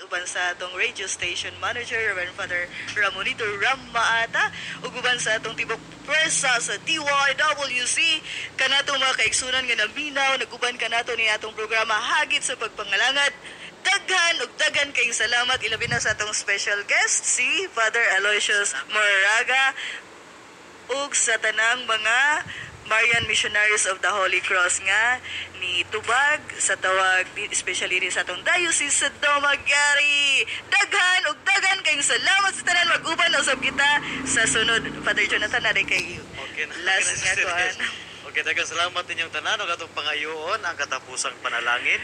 uban sa atong radio station manager Reverend Father Ramonito Ramaata ug uban sa atong tibok presa sa DYWC kanatong mga kaigsunan nga naminaw naguban kanato ni atong programa hagit sa pagpangalangad daghan ug daghan kayong salamat ilabi na sa atong special guest si Father Aloysius Moraga ug sa tanang mga Marian Missionaries of the Holy Cross nga ni Tubag sa tawag especially rin sa atong diocese sa Domagari. Daghan ug daghan kayong salamat sa tanan mag-uban na usab kita sa sunod Father Jonathan na kay Okay na. last okay nga kuan. Okay, daghang salamat ninyong tanan ug atong pangayoon ang katapusang panalangin.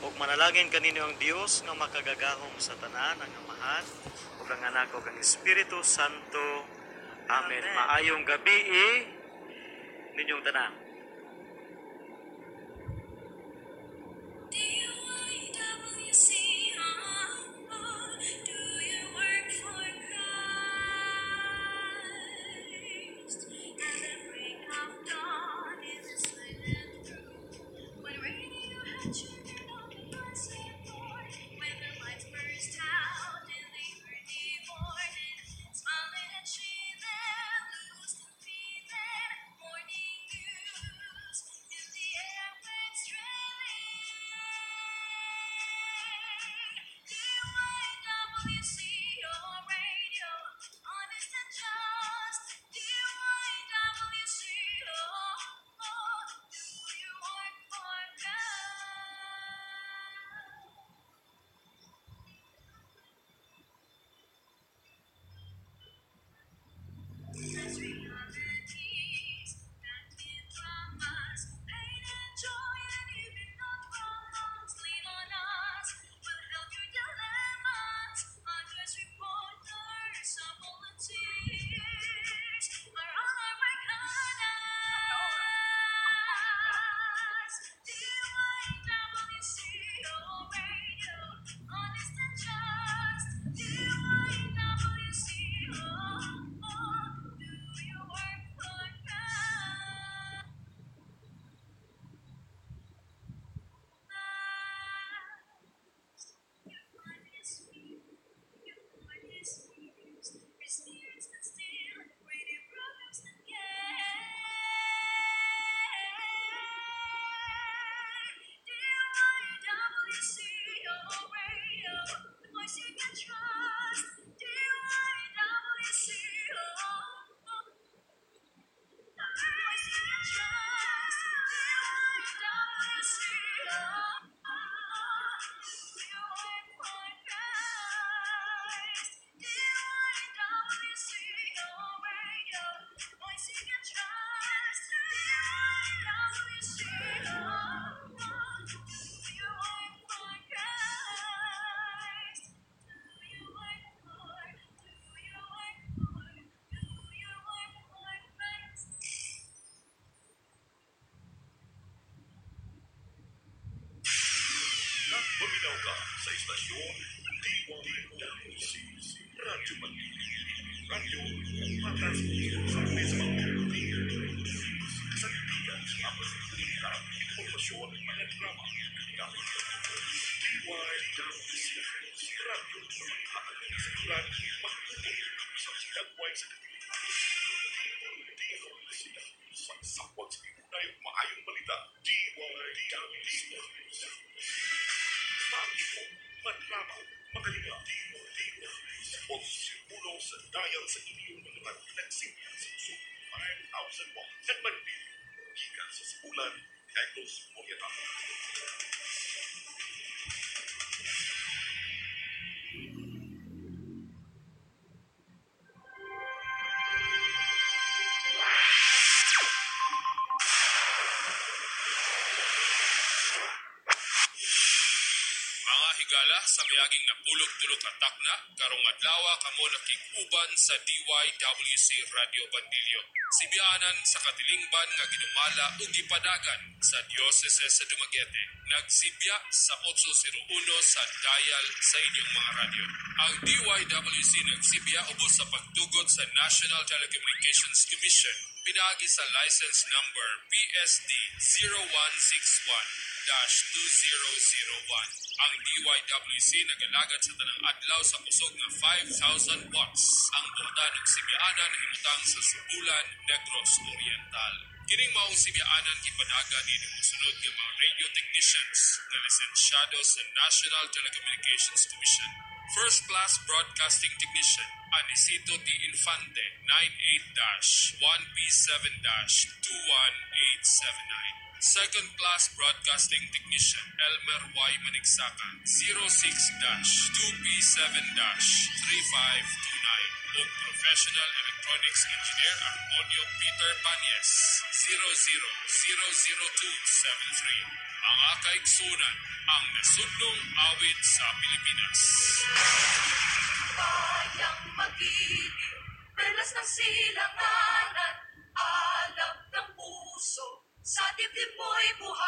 Ug manalangin kanino ang Dios nga makagagahom sa tanan ang amahan ug ang anak ug ang Espiritu Santo. Amen. Amen. Maayong gabi eh, ninyong tanan. DYWC, sa istasyon DYWC Radyo Manila. Radyo Patas sa mismong Kasandigan sa balita, informasyon, mga drama, dapat DYWC Radyo sa mga kasiguran, magtutuloy sa sinagway simulo sa dial sa inyong mga flexing sa Zoom 5000 watts at manipil. Gikan higala sa miaging napulog-tulog ka takna, karong adlaw kamo nakig-uban sa DYWC Radio Bandilyo. Sibianan sa katilingban nga ginumala ug gipadagan sa Diocese sa Dumaguete. Nagsibya sa 801 sa dial sa inyong mga radyo. Ang DYWC nagsibya ubos sa pagtugot sa National Telecommunications Commission pinagi sa license number PSD 0161 2001 ang DYWC nagalagad sa tanang adlaw sa kusog nga 5,000 watts. Ang buhada ng Sibyaanan na himutang sa Subulan, Negros Oriental. Kining maong Sibyaanan gipadaga ni sunod nga mga radio technicians na lisensyado sa National Telecommunications Commission. First Class Broadcasting Technician Anisito T. Infante 98 1B7 21879. Second Class Broadcasting Technician Elmer Y. Manigsakan 06-2P7-3529 o Professional Electronics Engineer Armonio Peter Banyes 000273 Ang akaigsunan ang nasundong awit sa Pilipinas. Bayang pag-ibig Pelas ng silanganan Alap ng puso Sa dibdib mo'y buhay.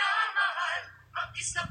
minamahal, mag-isang